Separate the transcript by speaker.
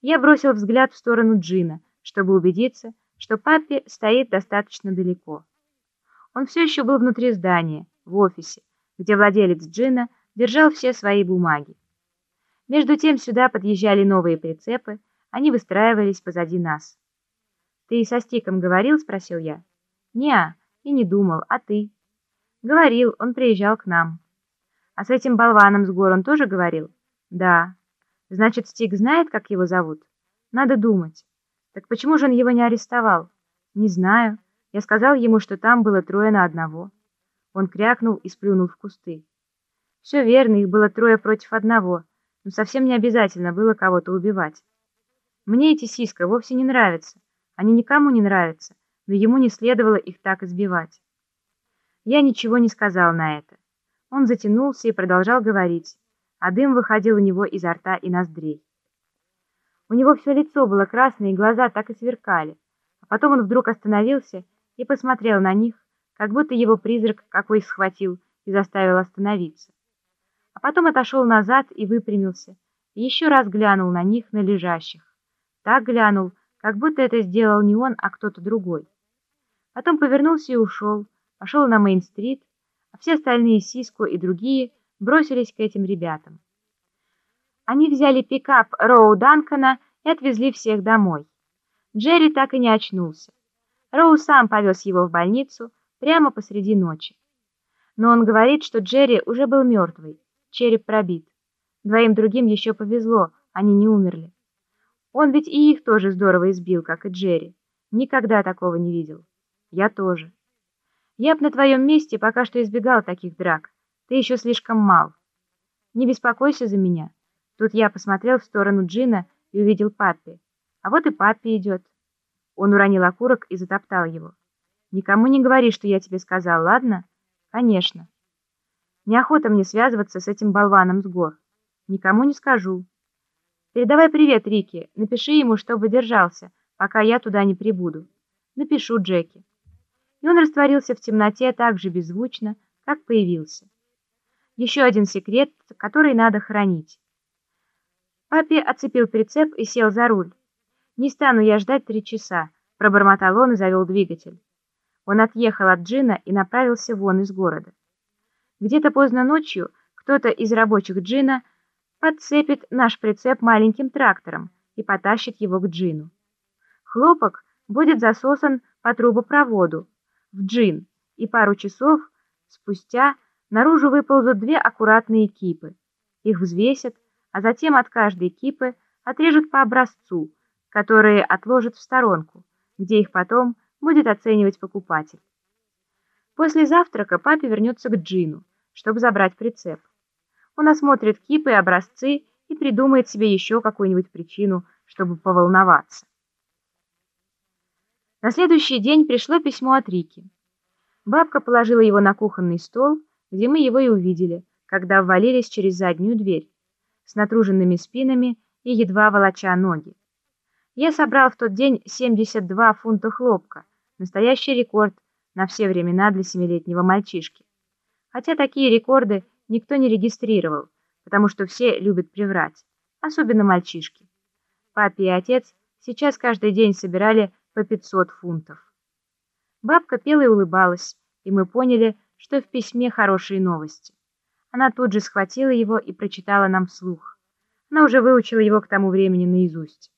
Speaker 1: Я бросил взгляд в сторону Джина, чтобы убедиться, что папе стоит достаточно далеко. Он все еще был внутри здания, в офисе, где владелец Джина держал все свои бумаги. Между тем сюда подъезжали новые прицепы, они выстраивались позади нас. «Ты со Стиком говорил?» — спросил я. «Не, и не думал, а ты?» «Говорил, он приезжал к нам». «А с этим болваном с гор он тоже говорил?» «Да». «Значит, Стик знает, как его зовут?» «Надо думать». «Так почему же он его не арестовал?» «Не знаю. Я сказал ему, что там было трое на одного». Он крякнул и сплюнул в кусты. Все верно, их было трое против одного, но совсем не обязательно было кого-то убивать. Мне эти сиска вовсе не нравятся. Они никому не нравятся, но ему не следовало их так избивать. Я ничего не сказал на это. Он затянулся и продолжал говорить, а дым выходил у него изо рта и ноздрей. У него все лицо было красное, и глаза так и сверкали. А потом он вдруг остановился и посмотрел на них, как будто его призрак какой схватил и заставил остановиться. А потом отошел назад и выпрямился, и еще раз глянул на них, на лежащих. Так глянул, как будто это сделал не он, а кто-то другой. Потом повернулся и ушел, пошел на Мейн-стрит, а все остальные Сиско и другие бросились к этим ребятам. Они взяли пикап Роу Данкона и отвезли всех домой. Джерри так и не очнулся. Роу сам повез его в больницу прямо посреди ночи. Но он говорит, что Джерри уже был мертвый, череп пробит. Двоим другим еще повезло, они не умерли. Он ведь и их тоже здорово избил, как и Джерри. Никогда такого не видел. Я тоже. Я б на твоем месте пока что избегал таких драк. Ты еще слишком мал. Не беспокойся за меня. Тут я посмотрел в сторону Джина и увидел папи. А вот и папи идет. Он уронил окурок и затоптал его. Никому не говори, что я тебе сказал, ладно? Конечно. Неохота мне связываться с этим болваном с гор. Никому не скажу. Передавай привет Рике, напиши ему, чтобы держался, пока я туда не прибуду. Напишу Джеки. И он растворился в темноте так же беззвучно, как появился. Еще один секрет, который надо хранить. Папе оцепил прицеп и сел за руль. «Не стану я ждать три часа», — пробормотал он и завел двигатель. Он отъехал от Джина и направился вон из города. Где-то поздно ночью кто-то из рабочих Джина подцепит наш прицеп маленьким трактором и потащит его к джину. Хлопок будет засосан по трубопроводу в джин, и пару часов спустя наружу выползут две аккуратные кипы. Их взвесят, а затем от каждой кипы отрежут по образцу, которые отложат в сторонку, где их потом будет оценивать покупатель. После завтрака папе вернется к Джину, чтобы забрать прицеп. Он осмотрит кипы и образцы и придумает себе еще какую-нибудь причину, чтобы поволноваться. На следующий день пришло письмо от Рики. Бабка положила его на кухонный стол, где мы его и увидели, когда ввалились через заднюю дверь, с натруженными спинами и едва волоча ноги. Я собрал в тот день 72 фунта хлопка, настоящий рекорд на все времена для семилетнего мальчишки. Хотя такие рекорды никто не регистрировал, потому что все любят приврать, особенно мальчишки. Папе и отец сейчас каждый день собирали по 500 фунтов. Бабка пела и улыбалась, и мы поняли, что в письме хорошие новости. Она тут же схватила его и прочитала нам вслух. Она уже выучила его к тому времени наизусть.